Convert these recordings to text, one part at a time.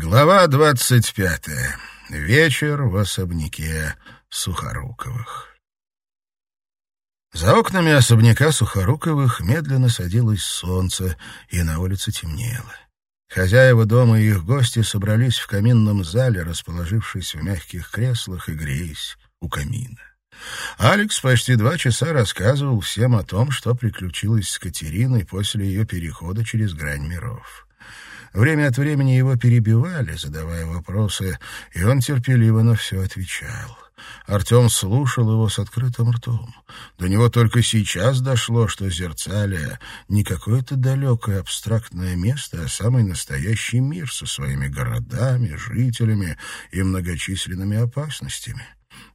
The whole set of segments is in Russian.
Глава двадцать пятая. Вечер в особняке Сухоруковых. За окнами особняка Сухоруковых медленно садилось солнце, и на улице темнело. Хозяева дома и их гости собрались в каминном зале, расположившись в мягких креслах и греясь у камина. Алекс почти два часа рассказывал всем о том, что приключилось с Катериной после ее перехода через грань миров. Время от времени его перебивали, задавая вопросы, и он терпеливо на все отвечал. Артем слушал его с открытым ртом. До него только сейчас дошло, что Зерцалия не какое-то далекое абстрактное место, а самый настоящий мир со своими городами, жителями и многочисленными опасностями.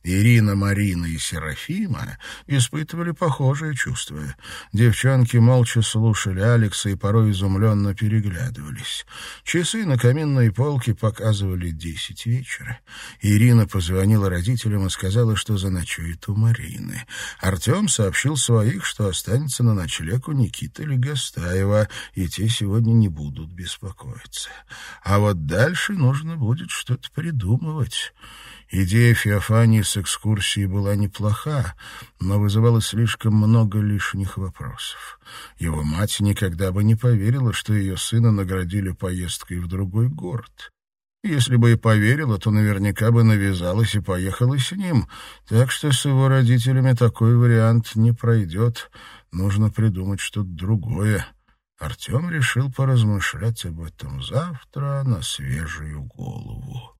Ирина, Марина и Серафима испытывали похожие чувства. Девчонки молча слушали Алекса и порой изумленно переглядывались. Часы на каминной полке показывали десять вечера. Ирина позвонила родителям и сказала, что заночует у Марины. Артем сообщил своих, что останется на ночлег у Никиты Легостаева, и те сегодня не будут беспокоиться. А вот дальше нужно будет что-то придумывать. Идея Феофании с экскурсией была неплоха, но вызывала слишком много лишних вопросов. Его мать никогда бы не поверила, что ее сына наградили поездкой в другой город. Если бы и поверила, то наверняка бы навязалась и поехала с ним. Так что с его родителями такой вариант не пройдет. Нужно придумать что-то другое. Артем решил поразмышлять об этом завтра на свежую голову.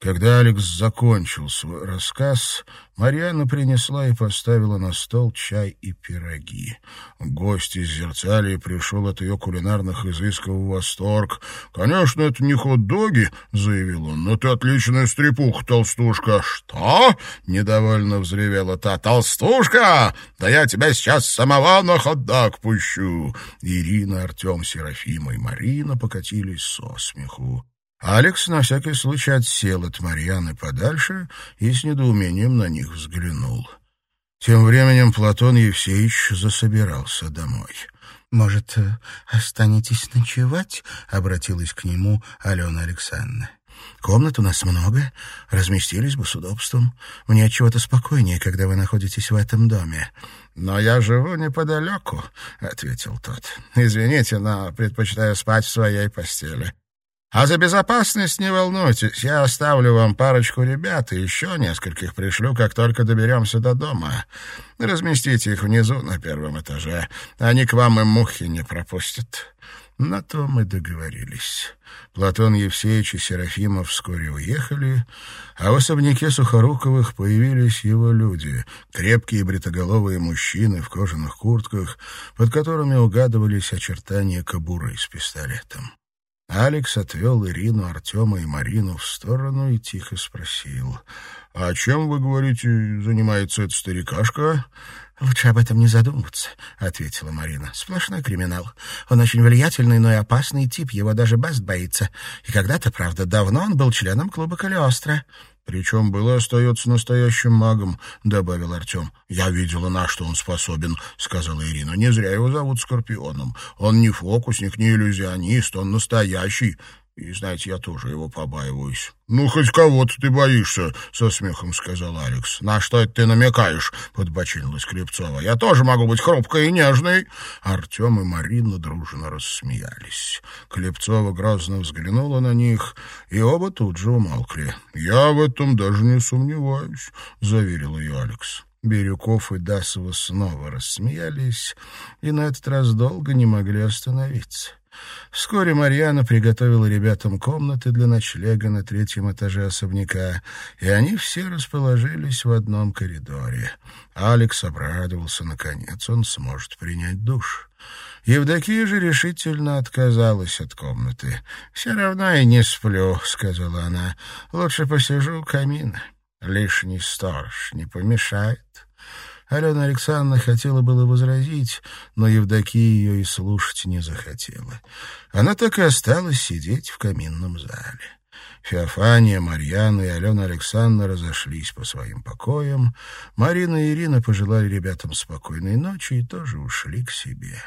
Когда Алекс закончил свой рассказ, Марьяна принесла и поставила на стол чай и пироги. Гость из Зерцалии пришел от ее кулинарных изысков в восторг. «Конечно, это не хот-доги», — заявил он, — «но ты отличная стрепуха, толстушка». «Что?» — недовольно взревела та. «Толстушка? Да я тебя сейчас самого на хот-дог пущу!» Ирина, Артем, Серафима и Марина покатились со смеху. Алекс на всякий случай отсел от Марьяны подальше и с недоумением на них взглянул. Тем временем Платон Евсеевич засобирался домой. «Может, э, останетесь ночевать?» — обратилась к нему Алена Александровна. «Комнат у нас много, разместились бы с удобством. Мне чего-то спокойнее, когда вы находитесь в этом доме». «Но я живу неподалеку», — ответил тот. «Извините, но предпочитаю спать в своей постели. А за безопасность не волнуйтесь, я оставлю вам парочку ребят и еще нескольких пришлю, как только доберемся до дома. Разместите их внизу на первом этаже, они к вам и мухи не пропустят». На то мы договорились. Платон Евсеевич и Серафимов вскоре уехали, а в особняке Сухоруковых появились его люди, крепкие бритоголовые мужчины в кожаных куртках, под которыми угадывались очертания кобуры с пистолетом. Алекс отвел Ирину, Артема и Марину в сторону и тихо спросил. «А чем, вы говорите, занимается эта старикашка?» «Лучше об этом не задумываться», — ответила Марина. «Сплошной криминал. Он очень влиятельный, но и опасный тип. Его даже Баст боится. И когда-то, правда, давно он был членом клуба Калиостро». «Причем был и остается настоящим магом», — добавил Артем. «Я видела, на что он способен», — сказала Ирина. «Не зря его зовут Скорпионом. Он не фокусник, не иллюзионист, он настоящий. И, знаете, я тоже его побаиваюсь. «Ну, хоть кого-то ты боишься», — со смехом сказал Алекс. «На что это ты намекаешь?» — подбочинилась Клепцова. «Я тоже могу быть хрупкой и нежной». Артем и Марина дружно рассмеялись. Клепцова грозно взглянула на них, и оба тут же умолкли. «Я в этом даже не сомневаюсь», — заверил ее Алекс. Бирюков и Дасова снова рассмеялись, и на этот раз долго не могли остановиться. Вскоре Марьяна приготовила ребятам комнаты для ночлега на третьем этаже особняка, и они все расположились в одном коридоре. Алекс обрадовался, наконец он сможет принять душ. Евдокия же решительно отказалась от комнаты. «Все равно и не сплю», — сказала она. «Лучше посижу у камина. Лишний сторож не помешает». Алена Александровна хотела было возразить, но Евдокия ее и слушать не захотела. Она так и осталась сидеть в каминном зале. Феофания, Марьяна и Алена Александровна разошлись по своим покоям. Марина и Ирина пожелали ребятам спокойной ночи и тоже ушли к себе.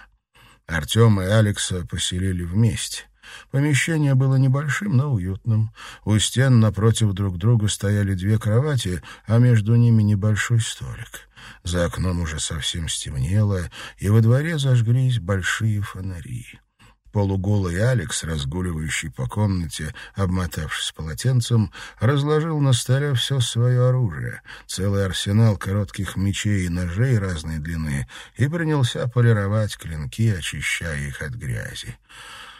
Артем и Алекса поселили вместе — Помещение было небольшим, но уютным. У стен напротив друг друга стояли две кровати, а между ними небольшой столик. За окном уже совсем стемнело, и во дворе зажглись большие фонари. Полуголый Алекс, разгуливающий по комнате, обмотавшись полотенцем, разложил на столе все свое оружие, целый арсенал коротких мечей и ножей разной длины, и принялся полировать клинки, очищая их от грязи.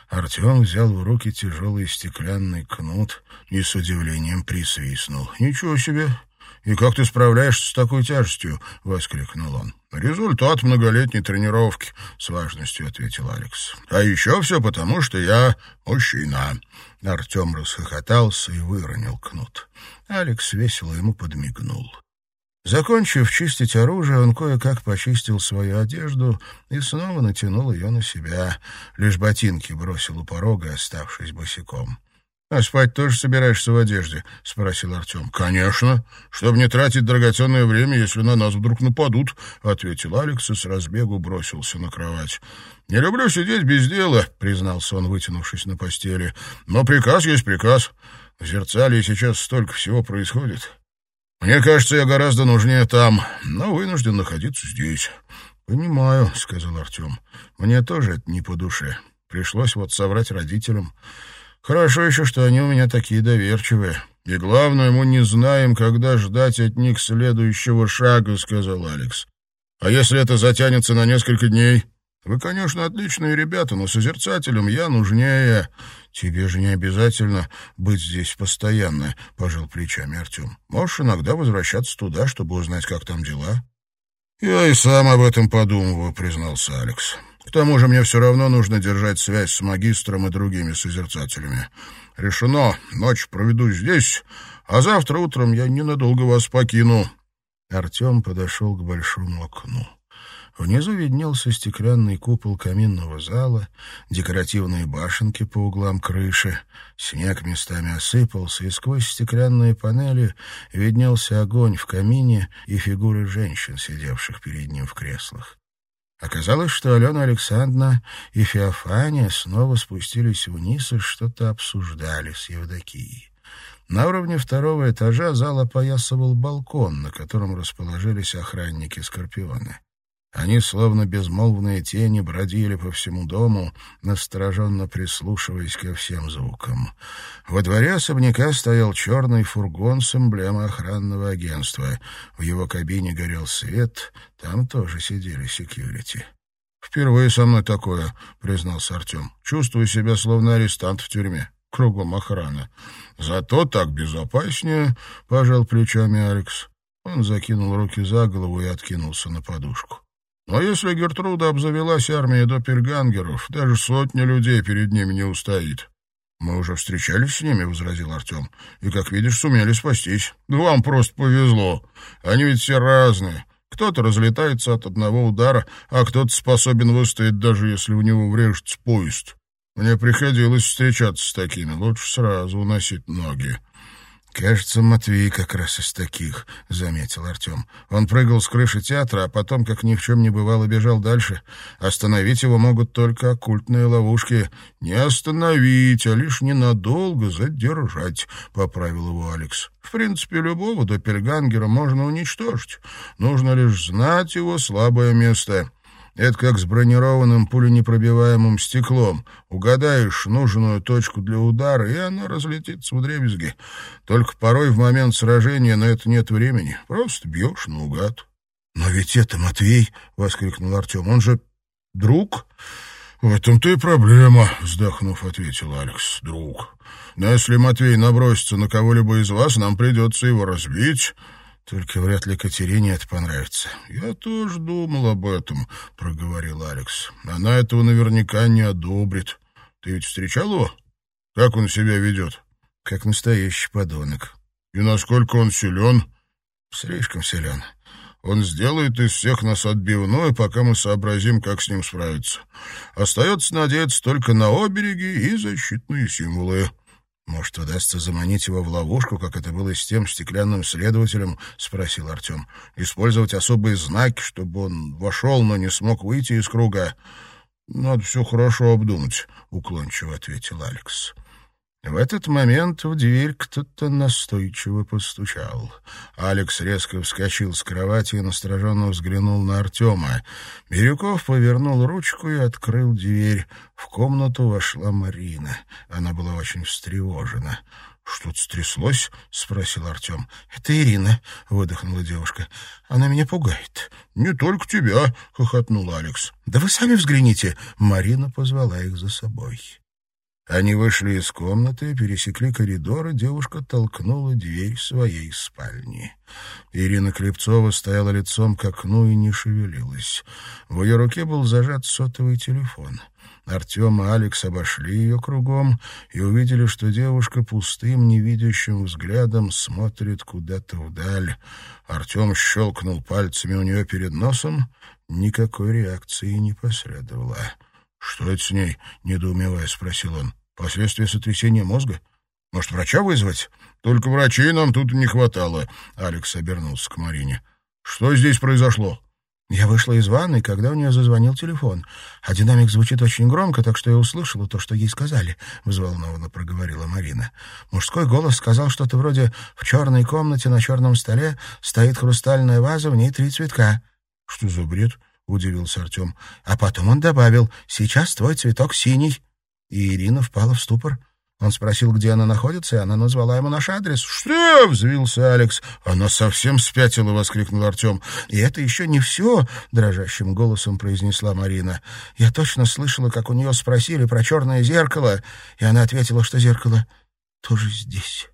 Артем взял в руки тяжелый стеклянный кнут и с удивлением присвистнул. «Ничего себе! «И как ты справляешься с такой тяжестью?» — воскликнул он. «Результат многолетней тренировки», — с важностью ответил Алекс. «А еще все потому, что я мужчина». Артем расхохотался и выронил кнут. Алекс весело ему подмигнул. Закончив чистить оружие, он кое-как почистил свою одежду и снова натянул ее на себя. Лишь ботинки бросил у порога, оставшись босиком. «А спать тоже собираешься в одежде?» — спросил Артем. «Конечно. Чтобы не тратить драгоценное время, если на нас вдруг нападут», — ответил Алекс и с разбегу бросился на кровать. «Не люблю сидеть без дела», — признался он, вытянувшись на постели. «Но приказ есть приказ. В зерцале сейчас столько всего происходит. Мне кажется, я гораздо нужнее там, но вынужден находиться здесь». «Понимаю», — сказал Артем. «Мне тоже это не по душе. Пришлось вот соврать родителям». Хорошо еще, что они у меня такие доверчивые. И главное, мы не знаем, когда ждать от них следующего шага, — сказал Алекс. А если это затянется на несколько дней? Вы, конечно, отличные ребята, но созерцателям я нужнее. Тебе же не обязательно быть здесь постоянно, — пожал плечами Артем. Можешь иногда возвращаться туда, чтобы узнать, как там дела. Я и сам об этом подумываю, — признался Алекс. К тому же мне все равно нужно держать связь с магистром и другими созерцателями. Решено, ночь проведу здесь, а завтра утром я ненадолго вас покину». Артем подошел к большому окну. Внизу виднелся стеклянный купол каминного зала, декоративные башенки по углам крыши. Снег местами осыпался, и сквозь стеклянные панели виднелся огонь в камине и фигуры женщин, сидевших перед ним в креслах. Оказалось, что Алена Александровна и Феофания снова спустились вниз и что-то обсуждали с Евдокией. На уровне второго этажа зал опоясывал балкон, на котором расположились охранники Скорпиона. Они, словно безмолвные тени, бродили по всему дому, настороженно прислушиваясь ко всем звукам. Во дворе особняка стоял черный фургон с эмблемой охранного агентства. В его кабине горел свет, там тоже сидели секьюрити. «Впервые со мной такое», — признался Артем. «Чувствую себя словно арестант в тюрьме. Кругом охрана. Зато так безопаснее», — пожал плечами Алекс. Он закинул руки за голову и откинулся на подушку. Но если Гертруда обзавелась армией доппельгангеров, даже сотни людей перед ними не устоит. «Мы уже встречались с ними», — возразил Артем, — «и, как видишь, сумели спастись. Вам просто повезло. Они ведь все разные. Кто-то разлетается от одного удара, а кто-то способен выстоять, даже если у него врежется поезд. Мне приходилось встречаться с такими. Лучше сразу уносить ноги». «Кажется, Матвей как раз из таких», — заметил Артем. «Он прыгал с крыши театра, а потом, как ни в чем не бывало, бежал дальше. Остановить его могут только оккультные ловушки. Не остановить, а лишь ненадолго задержать», — поправил его Алекс. «В принципе, любого доппельгангера можно уничтожить. Нужно лишь знать его слабое место». Это как с бронированным пуленепробиваемым стеклом. Угадаешь нужную точку для удара, и она разлетится в дребезги. Только порой в момент сражения на это нет времени. Просто бьешь наугад. — Но ведь это Матвей! — воскликнул Артем. — Он же друг? — В этом-то и проблема, — вздохнув, ответил Алекс. — Друг. Но если Матвей набросится на кого-либо из вас, нам придется его разбить. Только вряд ли Катерине это понравится. Я тоже думал об этом, проговорил Алекс. Она этого наверняка не одобрит. Ты ведь встречал его? Как он себя ведет? Как настоящий подонок. И насколько он силен? Слишком силен. Он сделает из всех нас отбивное, пока мы сообразим, как с ним справиться. Остается надеяться только на обереги и защитные символы. «Может, удастся заманить его в ловушку, как это было с тем стеклянным следователем?» — спросил Артем. «Использовать особые знаки, чтобы он вошел, но не смог выйти из круга?» Надо все хорошо обдумать, — уклончиво ответил Алекс. В этот момент в дверь кто-то настойчиво постучал. Алекс резко вскочил с кровати и настороженно взглянул на Артема. Бирюков повернул ручку и открыл дверь. В комнату вошла Марина. Она была очень встревожена. «Что-то стряслось?» — спросил Артем. «Это Ирина», — выдохнула девушка. «Она меня пугает». «Не только тебя», — хохотнул Алекс. «Да вы сами взгляните». Марина позвала их за собой. Они вышли из комнаты, пересекли коридор, и девушка толкнула дверь своей спальни. Ирина Клепцова стояла лицом к окну и не шевелилась. В ее руке был зажат сотовый телефон — Артем и Алекс обошли ее кругом и увидели, что девушка пустым, невидящим взглядом смотрит куда-то вдаль. Артем щелкнул пальцами у нее перед носом. Никакой реакции не последовало. «Что это с ней?» — недоумевая спросил он. «Последствия сотрясения мозга? Может, врача вызвать?» «Только врачей нам тут не хватало», — Алекс обернулся к Марине. «Что здесь произошло?» Я вышла из ванной, когда у нее зазвонил телефон. А динамик звучит очень громко, так что я услышала то, что ей сказали, — взволнованно проговорила Марина. Мужской голос сказал что-то вроде «В черной комнате на черном столе стоит хрустальная ваза, в ней три цветка». — Что за бред? — удивился Артем. А потом он добавил «Сейчас твой цветок синий». И Ирина впала в ступор. Он спросил, где она находится, и она назвала ему наш адрес. «Что?» — взвился Алекс. «Она совсем спятила!» — воскликнул Артем. «И это еще не все!» — дрожащим голосом произнесла Марина. «Я точно слышала, как у нее спросили про черное зеркало, и она ответила, что зеркало тоже здесь».